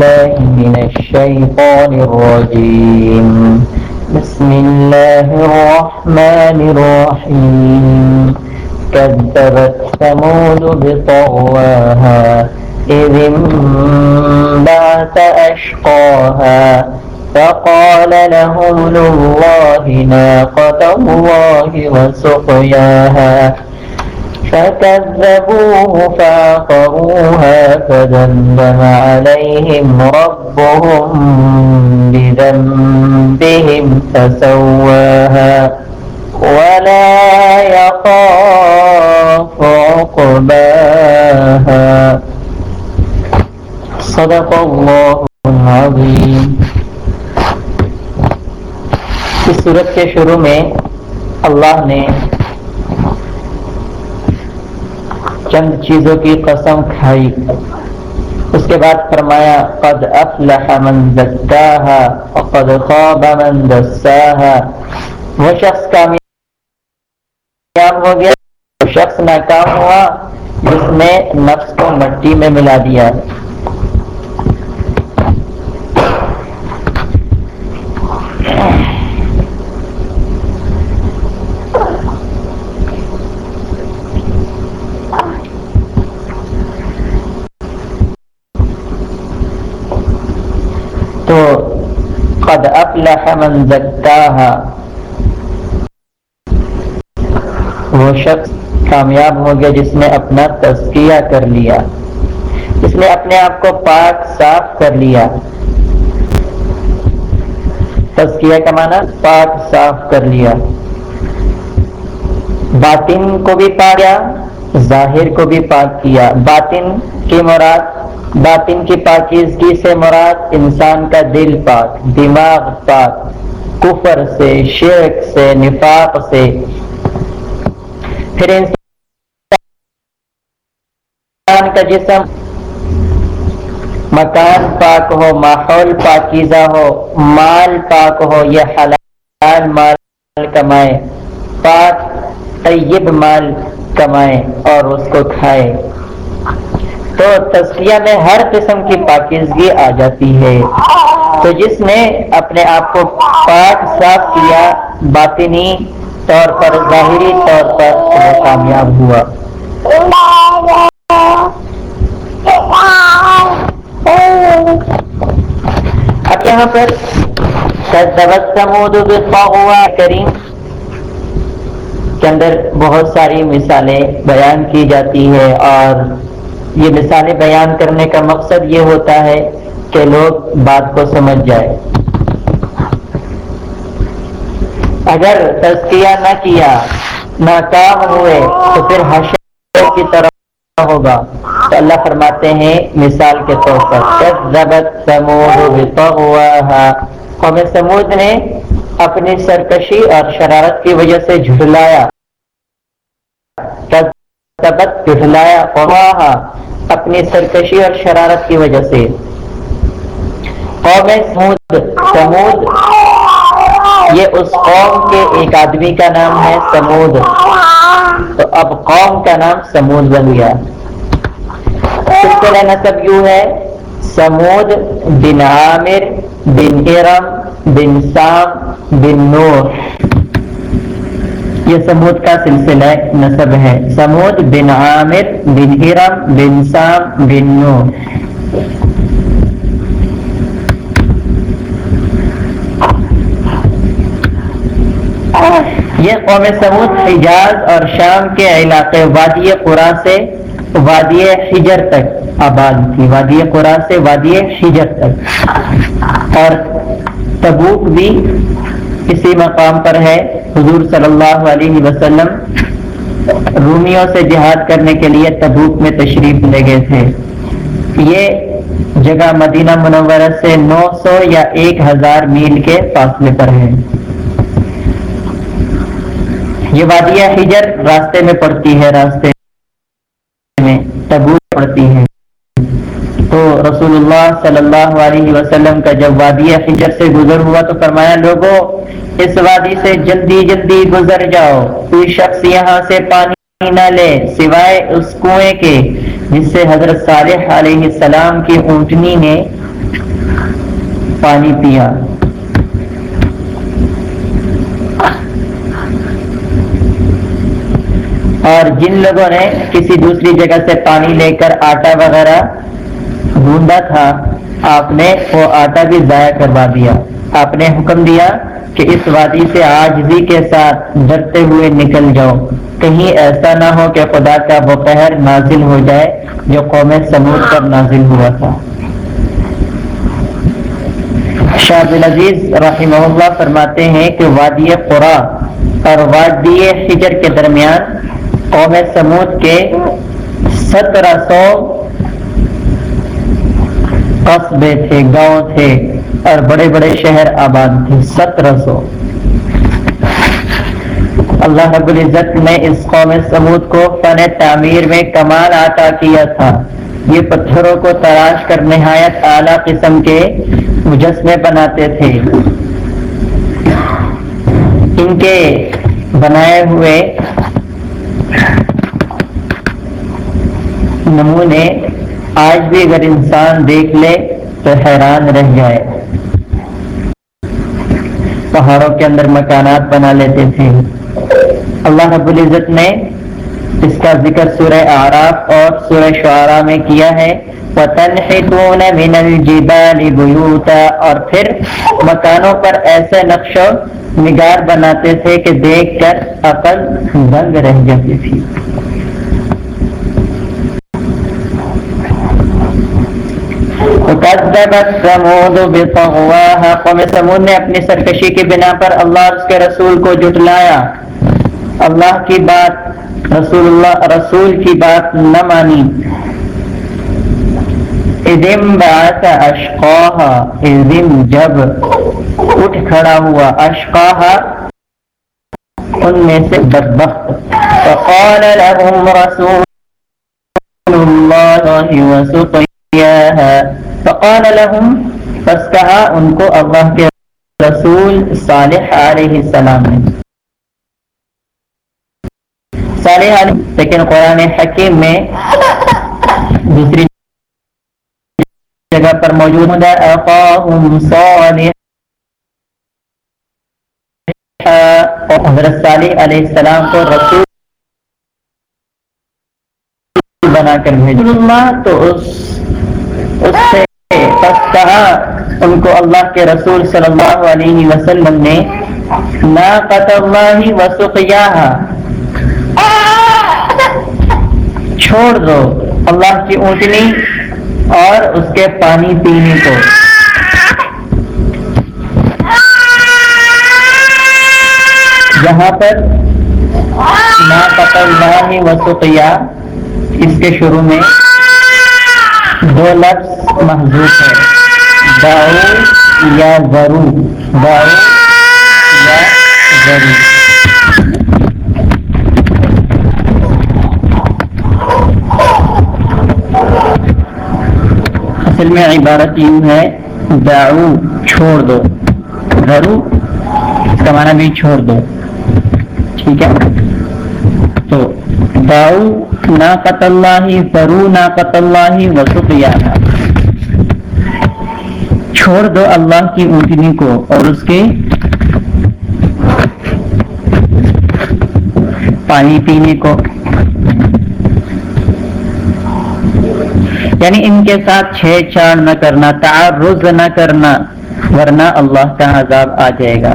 أعوذ بالله من الشيطان الرجيم. بسم الله الرحمن الرحيم. كذبت ثمود بطغواها، إذ انبعث أشقاها، فقال لهم الله ناقة الله وسقياها. فكذبوه فعقروها فدمدم عليهم ربهم بذنبهم فسواها ولا يخاف عقباها صدق الله العظيم اس صورت کے شروع میں اللہ نے چند چیزوں کی قسم کھائی۔ اس کے بعد فرمایا، قد افلح من زکاها وقد خواب من دساها۔ وہ شخص کامیاب ہو گیا، وہ شخص ناکام ہوا، جس نے نفس کو مٹی میں ملا دیا تو قد افلح من زکاها وہ شخص کامیاب ہو گیا جس نے اپنا تزکیہ کر لیا۔ جس نے اپنے آپ کو پاک صاف کر لیا۔ تزکیہ کا معنی پاک صاف کر لیا۔ باطن کو بھی پا گیا ظاہر کو بھی پاک کیا۔ باطن کی مراد باطن کی پاکیزگی سے مراد انسان کا دل پاک، دماغ پاک، کفر سے، شرک سے، نفاق سے۔ پھر انسان کا جسم مکان پاک ہو، ماحول پاکیزہ ہو، مال پاک ہو، یہ حلال مال کمائے پاک طیب مال کمائے اور اس کو کھائے تو تزکیہ میں ہر قسم کی پاکیزگی آ جاتی ہے۔ تو جس نے اپنے آپ کو پاک صاف کیا، باطنی طور پر، ظاہری طور پر وہ کامیاب ہوا۔ اب یہاں پر کریم کے اندر بہت ساری مثالیں بیان کی جاتی ہے اور یہ مثالیں بیان کرنے کا مقصد یہ ہوتا ہے کہ لوگ بات کو سمجھ جائے اگر تزکیہ نہ کیا، ناکام ہوئے، تو پھر حشر کی طرح ہوگا۔ تو اللہ فرماتے ہیں، مثال کے طور پر، کذبت سمود قوم سمود نے اپنی سرکشی اور شرارت کی وجہ سے جھٹلایا۔ کذبت جھٹلایا قومہا اپنی سرکشی اور شرارت کی وجہ سے۔ قوم سمود سمود، یہ اس قوم کے ایک آدمی کا نام ہے سمود۔ تو اب قوم کا نام سمود بن گیا۔ سلسلہ نصب یوں ہے، سمود بن عامر بن ارم بن سام بن نور یہ سمود کا سلسلہ نصب ہے۔ سمود بن عامر بن ارم بن سام بن نور یہ قوم سمود حجاز اور شام کے علاقے وادی قرآن سے وادی حجر تک آباد تھی۔ وادی قرآن سے وادی حجر تک۔ اور تبوک بھی اسی مقام پر ہے۔ حضور صلی اللہ علیہ وسلم رومیوں سے جہاد کرنے کے لیے تبوک میں تشریف لے گئے تھے۔ یہ جگہ مدینہ منورہ سے نو سو یا ایک ہزار میل کے فاصلے پر ہے۔ یہ وادیہ ہجر راستے میں پڑتی ہے، راستے میں تبوک پڑتی ہے۔ تو رسول اللہ صلی اللہ علیہ وسلم کا جب وادی حجر سے گزر ہوا تو فرمایا لوگوں اس وادی سے جلدی جلدی گزر جاؤ۔ کوئی شخص یہاں سے پانی نہ لے، سوائے اس کنویں کے، جس سے حضرت صالح علیہ السلام کی اونٹنی نے پانی پیا۔ اور جن لوگوں نے کسی دوسری جگہ سے پانی لے کر آٹا وغیرہ ڈھونڈا تھا، آپ نے وہ آٹا بھی ضائع کروا دیا۔ آپ نے حکم دیا کہ اس وادی سے آجزی کے ساتھ ڈرتے ہوئے نکل جاؤ۔ کہیں ایسا نہ ہو کہ خدا کا وہ قہر نازل ہو جائے جو قوم سمود پر نازل ہوا تھا۔ شاہ العزیز رحمہ اللہ فرماتے ہیں کہ وادی قرا اور وادی حجر کے درمیان قوم سمود کے سترہ سو قصبے تھے، گاؤں تھے۔ اور بڑے بڑے شہر آباد تھے، سترہ سو۔ اللہ رب العزت نے اس قوم سمود کو فن تعمیر میں کمال عطا کیا تھا۔ یہ پتھروں کو تراش کر نہایت اعلیٰ قسم کے مجسمے بناتے تھے۔ ان کے بنائے ہوئے نمونے آج بھی اگر انسان دیکھ لے تو حیران رہ جائے۔ پہاڑوں کے اندر مکانات بنا لیتے تھے۔ اللہ رب العزت نے اس کا ذکر سورہ آراف اور سورہ شعراء میں کیا ہے۔ وَتَنْحِتُونَ مِنَ الْجِبَالِ بُيُوتًا۔ اور پھر مکانوں پر ایسے نقش و نگار بناتے تھے کہ دیکھ کر عقل دنگ رہ جاتی تھی۔ قوم سمود نے اپنی سرکشی کی بنا پر اللہ اور اس کے رسول کو جٹلایا اللہ کی بات، رسول اللہ، رسول کی بات نہ مانی۔ ادم بات اشقاہ ادم جب اٹھ کھڑا اشقاہ اشقاہ ان میں سے بدبخت۔ فقال لهم رسول اللہ وسقیاها فقال لهم، پس کہا ان کو اللہ کے رسول صالح علیہ السلام نے۔ صالح علیہ، لیکن قرآن حکیم میں دوسری جگہ پر موجود اقاہم صالح۔ اور حضرت صالح علیہ السلام کو رسول بنا کر بھیج اللہ تو اس اس سے پس کہا ان کو اللہ کے رسول صلی اللہ علیہ وسلم نے ناقت اللہ وسقیاہا چھوڑ دو اللہ کی اونٹنی اور اس کے پانی پینے کو۔ جہاں پر نا اللہ وسقیا اس کے شروع میں دو لفظ محضوب ہے۔ داؤ یا ورو داؤ یا ورو اصل میں عبارت یوں ہے، داؤ چھوڑ دو۔ گھرو اس کا معنی بھی چھوڑ دو۔ ٹھیک ہے؟ تو داؤ نا قط اللہ فرو نا قط اللہ وسط چھوڑ دو اللہ کی اونٹنی کو اور اس کے پانی پینے کو۔ یعنی ان کے ساتھ چھے چھاڑ نہ کرنا، تعرض نہ کرنا، ورنہ اللہ کا عذاب آ جائے گا۔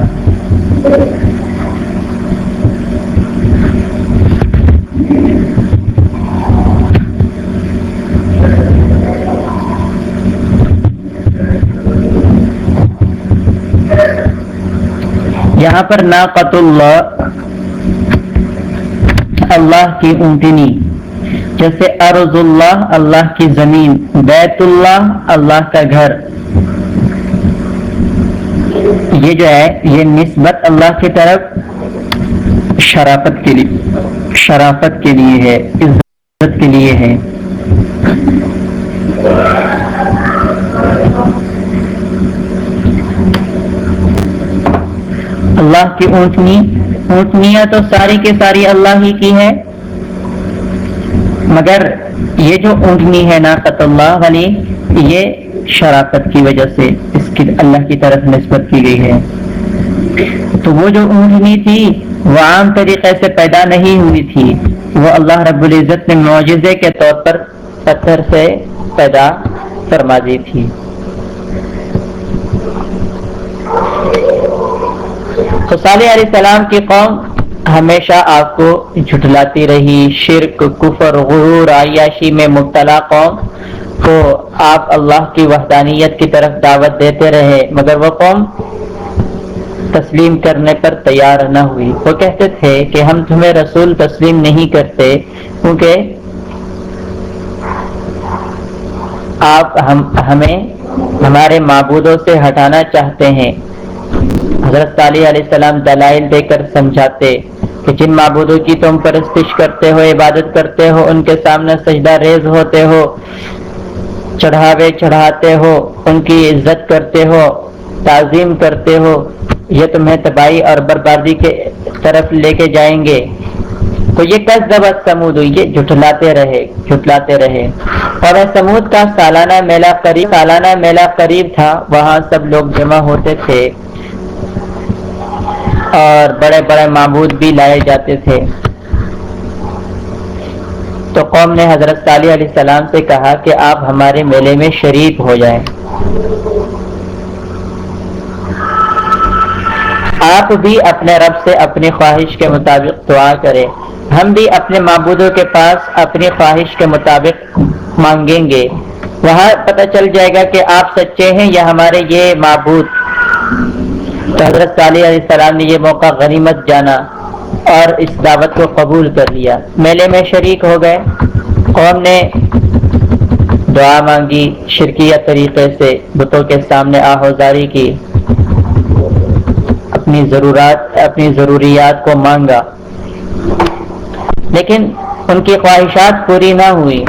یہاں پر ناقت اللہ اللہ کی اونٹنی، جیسے ارض اللہ اللہ کی زمین، بیت اللہ اللہ کا گھر۔ یہ جو ہے، یہ نسبت اللہ کی طرف شرافت کے لیے، شرافت کے لیے ہے، عزت کے لیے ہے۔ اللہ کی اونٹنی اونٹنیاں تو ساری کے ساری اللہ ہی کی ہے مگر یہ جو اونٹنی ہے ناقت اللہ والی یہ شراکت کی وجہ سے اس کی اللہ کی طرف نسبت کی گئی ہے۔ تو وہ جو اونٹنی تھی، وہ عام طریقے سے پیدا نہیں ہوئی تھی۔ وہ اللہ رب العزت نے معجزے کے طور پر پتھر سے پیدا فرما دی تھی۔ تو صالح علیہ السلام کی قوم ہمیشہ آپ کو جھٹلاتی رہی، شرک، کفر، غرور، عیاشی میں مبتلا قوم۔ کو آپ اللہ کی وحدانیت کی طرف دعوت دیتے رہے، مگر وہ قوم تسلیم کرنے پر تیار نہ ہوئی۔ وہ کہتے تھے کہ ہم تمہیں رسول تسلیم نہیں کرتے، کیونکہ آپ ہم، ہمیں، ہمارے معبودوں سے ہٹانا چاہتے ہیں۔ حضرت علیہ السلام دلائل دے کر سمجھاتے کہ جن معبودوں کی تم پرستش کرتے ہو، عبادت کرتے ہو، ان کے سامنے سجدہ ریز ہوتے ہو، چڑھاوے چڑھاتے ہو، ان کی عزت کرتے ہو، تعظیم کرتے ہو، یہ تمہیں تباہی اور بربادی کے طرف لے کے جائیں گے۔ تو یہ کس ضبط سمود ہوئی؟ یہ جھٹلاتے رہے جھٹلاتے رہے۔ اور سمود کا سالانہ میلہ قریب، سالانہ میلہ قریب تھا، وہاں سب لوگ جمع ہوتے تھے۔ اور بڑے بڑے معبود بھی لائے جاتے تھے۔ تو قوم نے حضرت صالح علیہ السلام سے کہا کہ آپ ہمارے میلے میں شریک ہو جائیں۔ آپ بھی اپنے رب سے اپنی خواہش کے مطابق دعا کریں۔ ہم بھی اپنے معبودوں کے پاس اپنی خواہش کے مطابق مانگیں گے۔ وہاں پتہ چل جائے گا کہ آپ سچے ہیں یا ہمارے یہ معبود۔ تو حضرت صالح علیہ السلام نے یہ موقع غنیمت جانا اور اس دعوت کو قبول کر لیا۔ میلے میں شریک ہو گئے۔ قوم نے دعا مانگی، شرکیہ طریقے سے بتوں کے سامنے آہوزاری کی۔ اپنی ضرورات، اپنی ضروریات کو مانگا۔ لیکن ان کی خواہشات پوری نہ ہوئی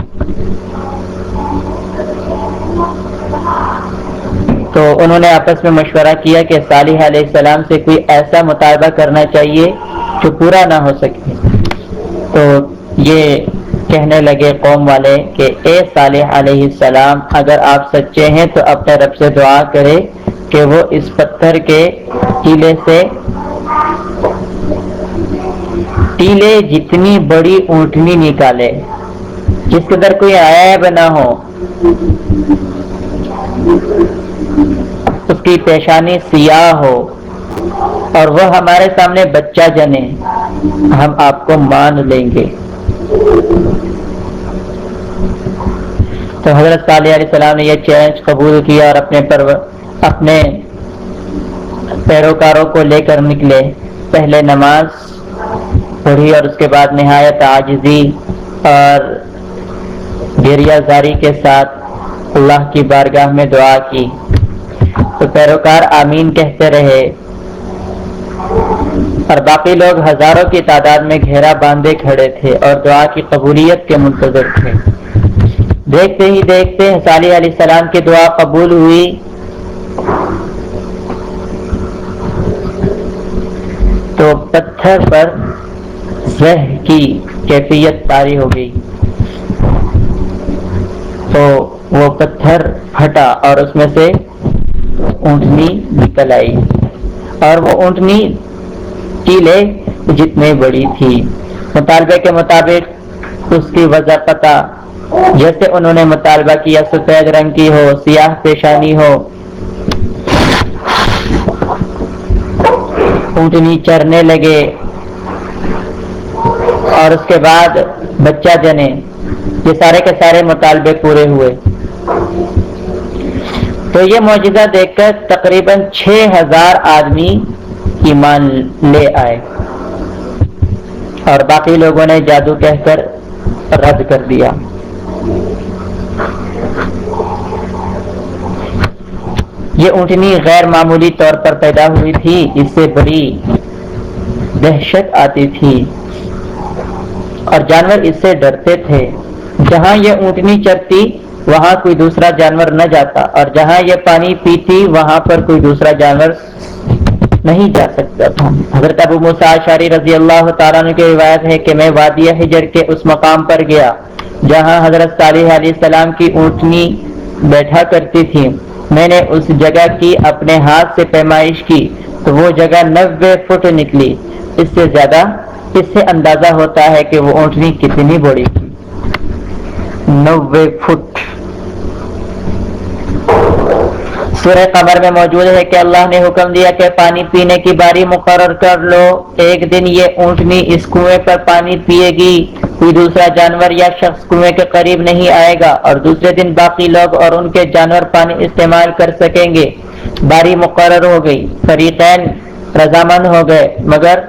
تو انہوں نے آپس میں مشورہ کیا کہ صالح علیہ السلام سے کوئی ایسا مطالبہ کرنا چاہیے جو پورا نہ ہو سکے۔ تو یہ کہنے لگے قوم والے کہ اے صالح علیہ السلام، اگر آپ سچے ہیں تو اپنے رب سے دعا کرے کہ وہ اس پتھر کے ٹیلے سے ٹیلے جتنی بڑی اونٹنی نکالے۔ جس قدر کوئی عیب نہ ہو۔ اس کی پیشانی سیاہ ہو اور وہ ہمارے سامنے بچہ جنے، ہم آپ کو مان لیں گے۔ تو حضرت صالح علیہ السلام نے یہ چیلنج قبول کیا اور اپنے پر اپنے پیروکاروں کو لے کر نکلے۔ پہلے نماز پڑھی اور اس کے بعد نہایت آجزی اور گریا زاری کے ساتھ اللہ کی بارگاہ میں دعا کی۔ پیروکار آمین کہتے رہے۔ اور باقی لوگ ہزاروں کی تعداد میں گھیرا باندھے کھڑے تھے اور دعا کی قبولیت کے منتظر تھے۔ دیکھتے ہی دیکھتے علیہ السلام کی دعا قبول ہوئی۔ تو پتھر پر زہ کی کیفیت تاری ہو گئی۔ تو وہ پتھر پھٹا اور اس میں سے اونٹنی نکل آئی اور وہ اونٹنی ٹیلے جتنے بڑی تھی۔ مطالبے کے مطابق اس کی وضع پتہ، جیسے انہوں نے مطالبہ کیا، سفید رنگ کی ہو، سیاہ پیشانی ہو۔ اونٹنی چرنے لگے اور اس کے بعد بچہ جنے۔ یہ سارے کے سارے مطالبے پورے ہوئے۔ تو یہ معجزہ دیکھ کر تقریباً چھ ہزار آدمی ایمان لے آئے اور باقی لوگوں نے جادو کہہ کر رد کر دیا۔ یہ اونٹنی غیر معمولی طور پر پیدا ہوئی تھی، اس سے بڑی دہشت آتی تھی اور جانور اس سے ڈرتے تھے۔ جہاں یہ اونٹنی چرتی وہاں کوئی دوسرا جانور نہ جاتا اور جہاں یہ پانی پیتی وہاں پر کوئی دوسرا جانور نہیں جا سکتا۔ تھا حضرت ابو رضی اللہ تعالیٰ کی روایت ہے کہ میں وادی حجر کے اس مقام پر گیا جہاں حضرت صالح علیہ السلام کی اونٹنی بیٹھا کرتی تھی۔ میں نے اس جگہ کی اپنے ہاتھ سے پیمائش کی تو وہ جگہ نوے فٹ نکلی۔ اس سے زیادہ اس سے اندازہ ہوتا ہے کہ وہ اونٹنی کتنی بڑی تھی۔ نوے فٹ۔ سورہ قمر میں موجود ہے کہ اللہ نے حکم دیا کہ پانی پینے کی باری مقرر کر لو۔ ایک دن یہ اونٹنی اس کنویں پر پانی پیے گی، کوئی دوسرا جانور یا شخص کنویں کے قریب نہیں آئے گا اور دوسرے دن باقی لوگ اور ان کے جانور پانی استعمال کر سکیں گے۔ باری مقرر ہو گئی، فریقین رضامند ہو گئے، مگر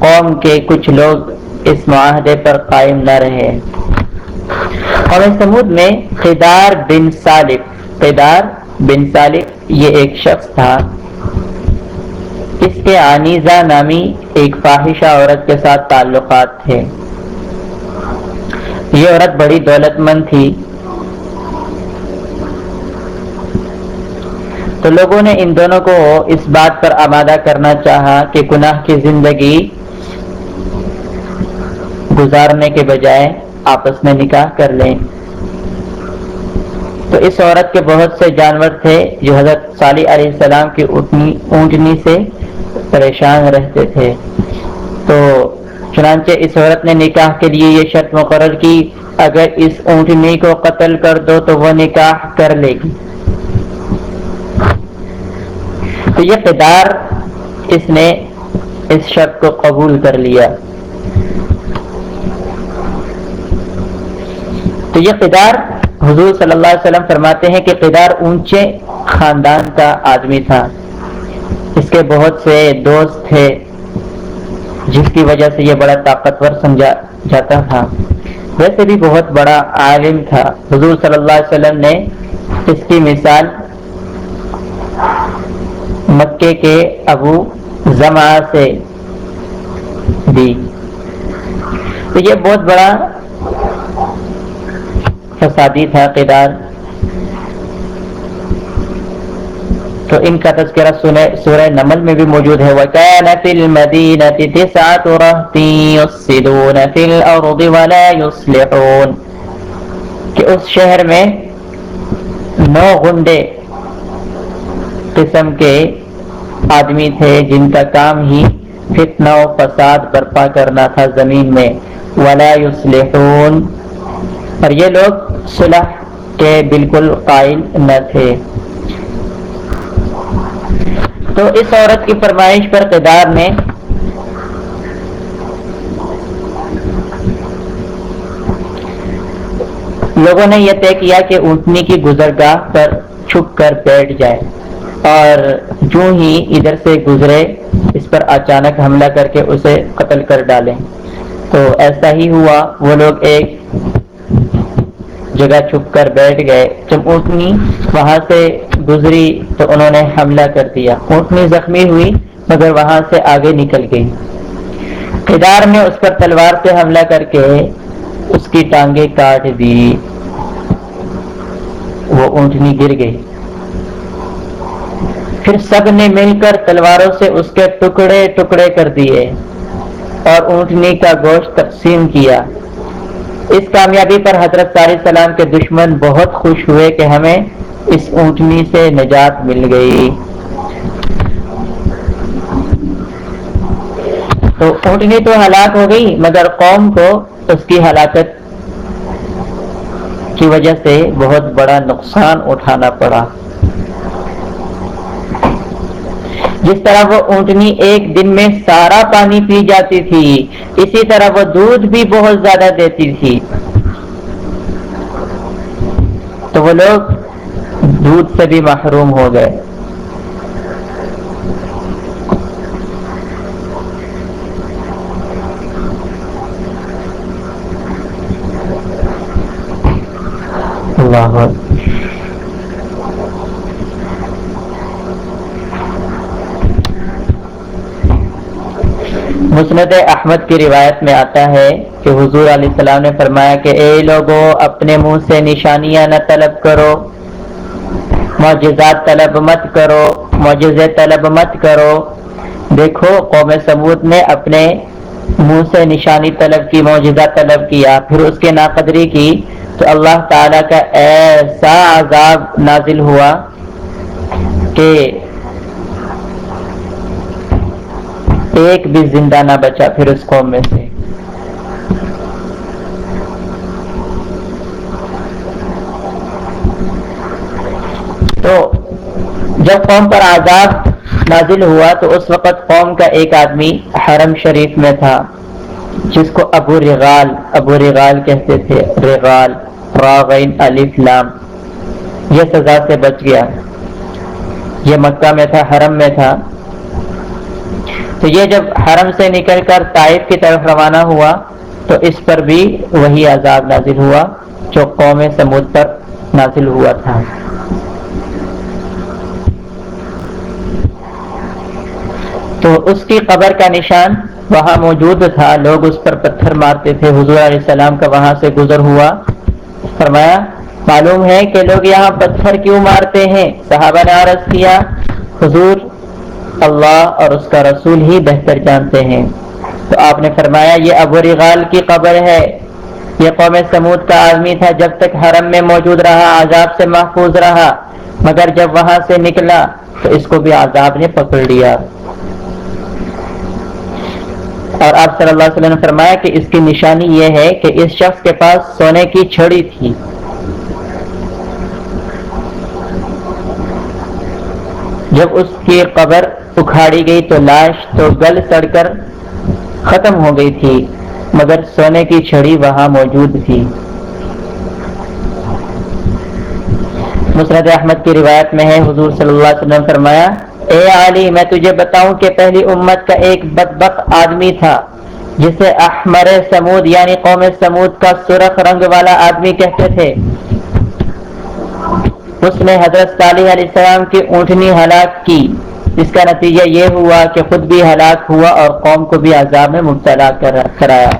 قوم کے کچھ لوگ اس معاہدے پر قائم نہ رہے۔ اور سمود میں قیدار بن سالک قیدار بن سالک یہ ایک شخص تھا۔ اس کے آنیزہ نامی ایک فاحشہ عورت کے ساتھ تعلقات تھے۔ یہ عورت بڑی دولت مند تھی۔ تو لوگوں نے ان دونوں کو اس بات پر آمادہ کرنا چاہا کہ گناہ کی زندگی گزارنے کے بجائے آپس میں نکاح کر لیں۔ تو اس عورت کے بہت سے جانور تھے جو حضرت صالح علیہ السلام کی اونٹنی سے پریشان رہتے تھے۔ تو چنانچہ اس عورت نے نکاح کے لیے یہ شرط مقرر کی، اگر اس اونٹنی کو قتل کر دو تو وہ نکاح کر لے گی۔ تو یہ قدار اس نے اس شرط کو قبول کر لیا۔ تو یہ قدار حضور صلی اللہ علیہ وسلم فرماتے ہیں کہ قدار اونچے خاندان کا آدمی تھا۔ اس کے بہت سے دوست تھے، جس کی وجہ سے یہ بڑا طاقتور سمجھا جاتا تھا۔ ویسے بھی بہت بڑا عالم تھا۔ حضور صلی اللہ علیہ وسلم نے اس کی مثال مکے کے ابو زما سے دی۔ تو یہ بہت بڑا فسادی تھا، قدار۔ تو ان کا تذکرہ سورہ نمل میں بھی موجود ہے۔ وَكَانَ فِي الْمَدِينَةِ تِسْعَةُ رَهْتٍ يُفْسِدُونَ فِي الْأَرْضِ وَلَا يُصْلِحُونَ۔ کہ اس شہر میں نو غنڈے قسم کے آدمی تھے جن کا کام ہی فتنہ و فساد برپا کرنا تھا زمین میں۔ وَلَا يُصْلِحُونَ۔ اور یہ لوگ صلح کے بالکل قائل نہ تھے۔ تو اس عورت کی فرمائش پر قدار نے لوگوں نے یہ طے کیا کہ اونٹنی کی گزرگاہ پر چھپ کر بیٹھ جائے اور جو ہی ادھر سے گزرے، اس پر اچانک حملہ کر کے اسے قتل کر ڈالیں۔ تو ایسا ہی ہوا، وہ لوگ ایک جگہ چھپ کر بیٹھ گئے۔ جب اونٹنی وہاں سے گزری تو انہوں نے حملہ کر دیا۔ اونٹنی زخمی ہوئی، مگر وہاں سے آگے نکل گئی۔ کدار نے اس پر تلوار سے حملہ کر کے اس کی ٹانگیں کاٹ دی۔ وہ اونٹنی گر گئی۔ پھر سب نے مل کر تلواروں سے اس کے ٹکڑے ٹکڑے کر دیے اور اونٹنی کا گوشت تقسیم کیا۔ اس کامیابی پر حضرت صلی السلام کے دشمن بہت خوش ہوئے کہ ہمیں اس اونٹنی سے نجات مل گئی۔ تو اونٹنی تو ہلاک ہو گئی، مگر قوم کو اس کی ہلاکت کی وجہ سے بہت بڑا نقصان اٹھانا پڑا۔ جس طرح وہ اونٹنی ایک دن میں سارا پانی پی جاتی تھی، اسی طرح وہ دودھ بھی بہت زیادہ دیتی تھی۔ تو وہ لوگ دودھ سے بھی محروم ہو گئے۔ اللہ مسند احمد کی روایت میں آتا ہے کہ حضور علیہ السلام نے فرمایا کہ اے لوگوں اپنے منہ سے نشانیاں نہ طلب کرو، معجزات طلب مت کرو، معجزے طلب مت کرو۔ دیکھو، قوم سمود نے اپنے منہ سے نشانی طلب کی موجودہ طلب کیا، پھر اس کے ناقدری کی۔ تو اللہ تعالیٰ کا ایسا عذاب نازل ہوا کہ ایک بھی زندہ نہ بچا پھر اس قوم میں سے۔ تو جب قوم پر عذاب نازل ہوا تو اس وقت قوم کا ایک آدمی حرم شریف میں تھا، جس کو ابو رغال ابو رغال کہتے تھے، رغال، راغین، الف، لام، یہ سزا سے بچ گیا۔ یہ مکہ میں تھا، حرم میں تھا۔ تو یہ جب حرم سے نکل کر طائف کی طرف روانہ ہوا، تو اس پر بھی وہی عذاب نازل ہوا جو قوم سمود پر نازل ہوا تھا۔ تو اس کی قبر کا نشان وہاں موجود تھا۔ لوگ اس پر پتھر مارتے تھے۔ حضور علیہ السلام کا وہاں سے گزر ہوا۔ فرمایا، معلوم ہے کہ لوگ یہاں پتھر کیوں مارتے ہیں؟ صحابہ نے عرض کیا، حضور اللہ اور اس کا رسول ہی بہتر جانتے ہیں۔ تو آپ نے فرمایا، یہ ابو رغال کی قبر ہے۔ یہ قوم سمود کا آدمی تھا، جب تک حرم میں موجود رہا، عذاب سے محفوظ رہا۔ مگر جب وہاں سے نکلا، تو اس کو بھی عذاب نے پکڑ لیا۔ اور آپ صلی اللہ علیہ وسلم نے فرمایا کہ اس کی نشانی یہ ہے کہ اس شخص کے پاس سونے کی چھڑی تھی۔ جب اس کی قبر اکھاڑی گئی تو لاش تو گل سڑ کر ختم ہو گئی تھی، مگر سونے کی چھڑی وہاں موجود تھی۔ مسرت احمد کی روایت میں ہے، حضور صلی اللہ علیہ وسلم فرمایا، اے علی میں تجھے بتاؤں کہ پہلی امت کا ایک بدبخت آدمی تھا، جسے احمر سمود یعنی قوم سمود کا سرخ رنگ والا آدمی کہتے تھے۔ اس نے حضرت صالح علیہ السلام کی اونٹنی ہلاک کی، جس کا نتیجہ یہ ہوا کہ خود بھی ہلاک ہوا اور قوم کو بھی عذاب میں مبتلا کرایا۔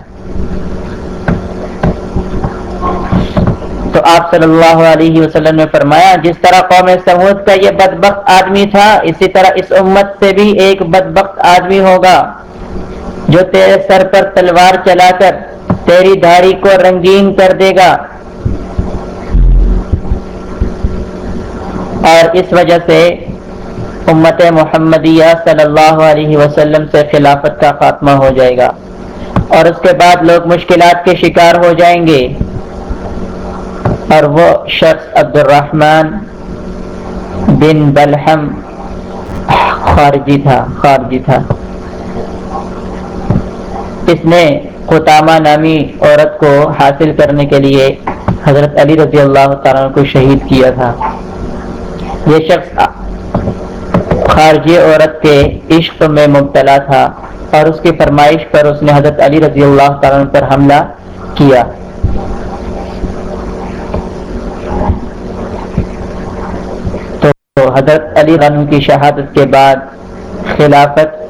تو آپ صلی اللہ علیہ وسلم نے فرمایا، جس طرح قوم سمود کا یہ بدبخت آدمی تھا، اسی طرح اس امت سے بھی ایک بدبخت آدمی ہوگا۔ جو تیرے سر پر تلوار چلا کر تیری داڑھی کو رنگین کر دے گا۔ اور اس وجہ سے امت محمدیہ صلی اللہ علیہ وسلم سے خلافت کا خاتمہ ہو جائے گا اور اس کے بعد لوگ مشکلات کے شکار ہو جائیں گے اور وہ شخص عبد الرحمن بن بلحم خارجی تھا خارجی تھا۔ اس نے قطامہ نامی عورت کو حاصل کرنے کے لیے حضرت علی رضی اللہ تعالیٰ کو شہید کیا تھا۔ یہ شخص خارجی عورت کے عشق میں مبتلا تھا اور اس کی فرمائش پر اس نے حضرت علی رضی اللہ تعالیٰ پر حملہ کیا۔ تو حضرت علی عنہ کی شہادت کے بعد خلافت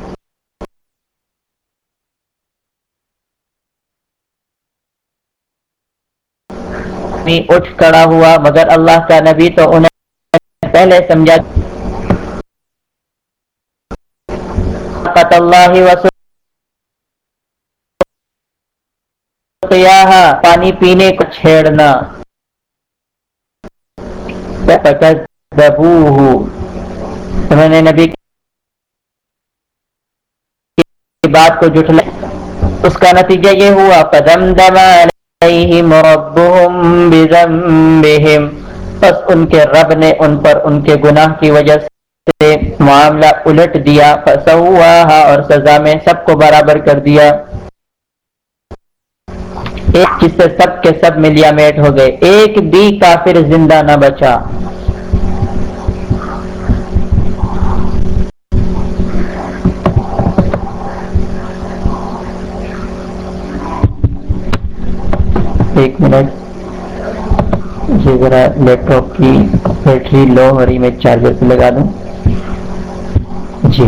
اٹھ کڑا ہوا، مگر اللہ کا نبی تو انہیں پہلے سمجھا اللہ پانی پینے کو چھیڑنا۔ انہوں نے نبی کی بات کو جٹلا اس کا نتیجہ یہ ہوا قدم بس ان کے رب نے ان پر ان کے گناہ کی وجہ سے معاملہ الٹ دیا اور سزا میں سب کو برابر کر دیا۔ ایک جس سے سب کے سب ملیا میٹ ہو گئے۔ ایک بھی کافر زندہ نہ بچا۔ ایک منٹ۔ یہ ذرا لیپ ٹاپ کی بیٹری لو ہو رہی میں چارجر پہ لگا دوں۔ جی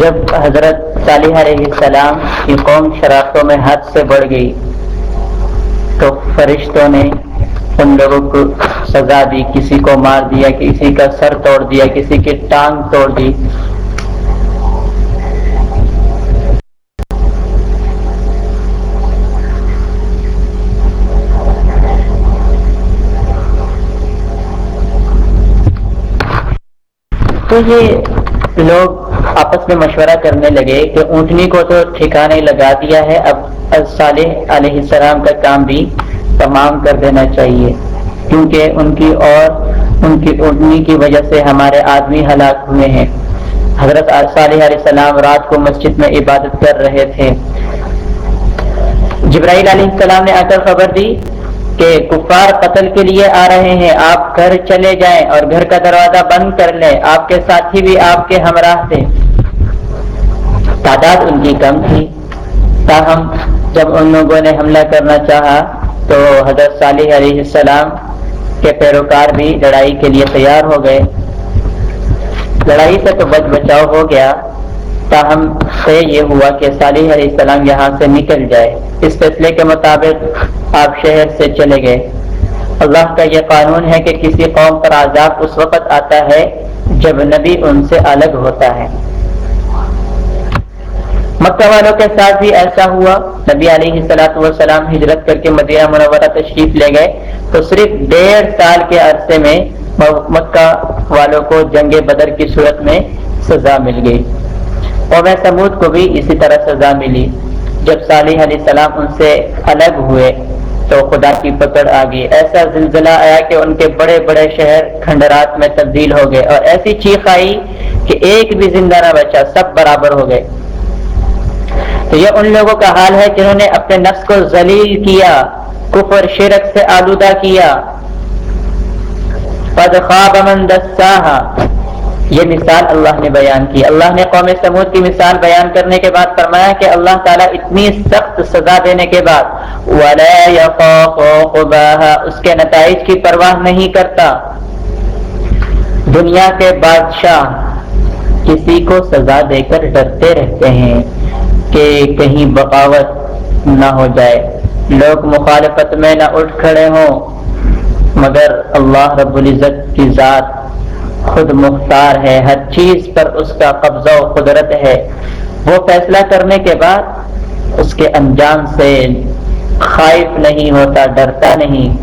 جب حضرت صالح علیہ السلام کی قوم شراختوں میں حد سے بڑھ گئی۔ تو فرشتوں نے ان لوگوں کو سزا دی، کسی کو مار دیا، کسی کا سر توڑ دیا، کسی کی ٹانگ توڑ دی۔ تو یہ لوگ آپس میں مشورہ کرنے لگے کہ اونٹنی کو تو ٹھکانے لگا دیا ہے، اب صالح علیہ السلام کا کام بھی تمام کر دینا چاہیے۔ کیونکہ ان کی اور ان کی اونٹنی کی وجہ سے ہمارے آدمی ہلاک ہوئے ہیں۔ حضرت صالح علیہ السلام رات کو مسجد میں عبادت کر رہے تھے۔ جبرائیل علیہ السلام نے آ کر خبر دی کہ کفار قتل کے لیے آ رہے ہیں۔ آپ گھر چلے جائیں اور گھر کا دروازہ بند کر لیں۔ آپ کے ساتھی بھی آپ کے ہمراہ تھے۔ تعداد ان کی کم تھی۔ تاہم جب ان لوگوں نے حملہ کرنا چاہا تو حضرت صالح علیہ السلام کے پیروکار بھی لڑائی کے لیے تیار ہو گئے۔ لڑائی سے تو بچ بچاؤ ہو گیا۔ تاہم سے یہ ہوا کہ صالح علیہ السلام یہاں سے نکل جائے۔ اس فیصلے کے مطابق آپ شہر سے چلے گئے۔ اللہ کا یہ قانون ہے کہ کسی قوم پر عذاب اس وقت آتا ہے جب نبی ان سے الگ ہوتا ہے۔ مکہ والوں کے ساتھ بھی ایسا ہوا۔ نبی علیہ سلاۃ والسلام ہجرت کر کے مدینہ منورہ تشریف لے گئے۔ تو صرف ڈیڑھ سال کے عرصے میں مکہ والوں کو جنگ بدر کی صورت میں سزا مل گئی۔ اور میں سمود کو بھی اسی طرح سزا ملی۔ جب صالح علیہ السلام ان سے الگ ہوئے، تو خدا کی پکڑ آ گئی۔ ایسا زلزلہ آیا کہ ان کے بڑے بڑے شہر کھنڈرات میں تبدیل ہو گئے۔ اور ایسی چیخ آئی کہ ایک بھی زندہ نہ بچا، سب برابر ہو گئے۔ تو یہ ان لوگوں کا حال ہے جنہوں نے اپنے نفس کو ذلیل کیا، کفر، شرک سے آلودہ کیا۔ خواب من یہ مثال اللہ نے بیان کی۔ اللہ نے قوم سمود کی مثال بیان کرنے کے بعد فرمایا کہ اللہ تعالیٰ اتنی سخت سزا دینے کے بعد اس کے نتائج کی پرواہ نہیں کرتا۔ دنیا کے بادشاہ کسی کو سزا دے کر ڈرتے رہتے ہیں۔ کہ کہیں بغاوت نہ ہو جائے۔ لوگ مخالفت میں نہ اٹھ کھڑے ہوں، مگر اللہ رب العزت کی ذات خود مختار ہے۔ ہر چیز پر اس کا قبضہ و قدرت ہے۔ وہ فیصلہ کرنے کے بعد اس کے انجام سے خائف نہیں ہوتا، ڈرتا نہیں۔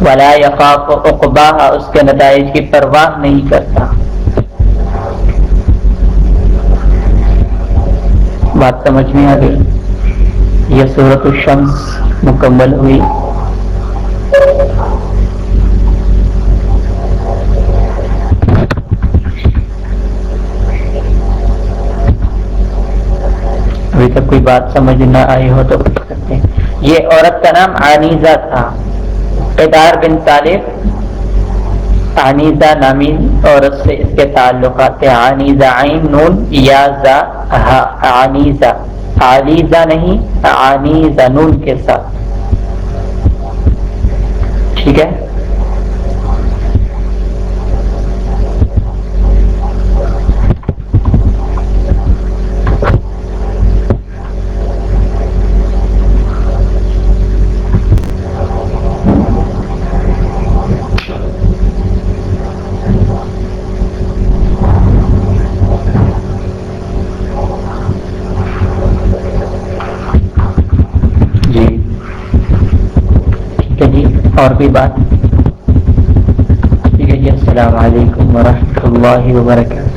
ولا یقاف اقبا اس کے نتائج کی پرواہ نہیں کرتا۔ بات سمجھ میں آ گئی۔ یہ صورت الشمس مکمل ہوئی۔ ابھی تک کوئی بات سمجھ نہ آئی ہو تو پوچھ سکتے ہیں۔ یہ عورت کا نام آنیزا تھا۔ ادار بن طالب انیزا نامین اور اس سے اس کے تعلقات ہیں آنیزا عین نون یا زا آنیزا۔ علیزا نہیں، آنیزا نون کے ساتھ۔ ٹھیک ہے؟ اور بھی بات؟ ٹھیک ہے جی السلام علیکم ورحمۃ اللہ وبرکاتہ۔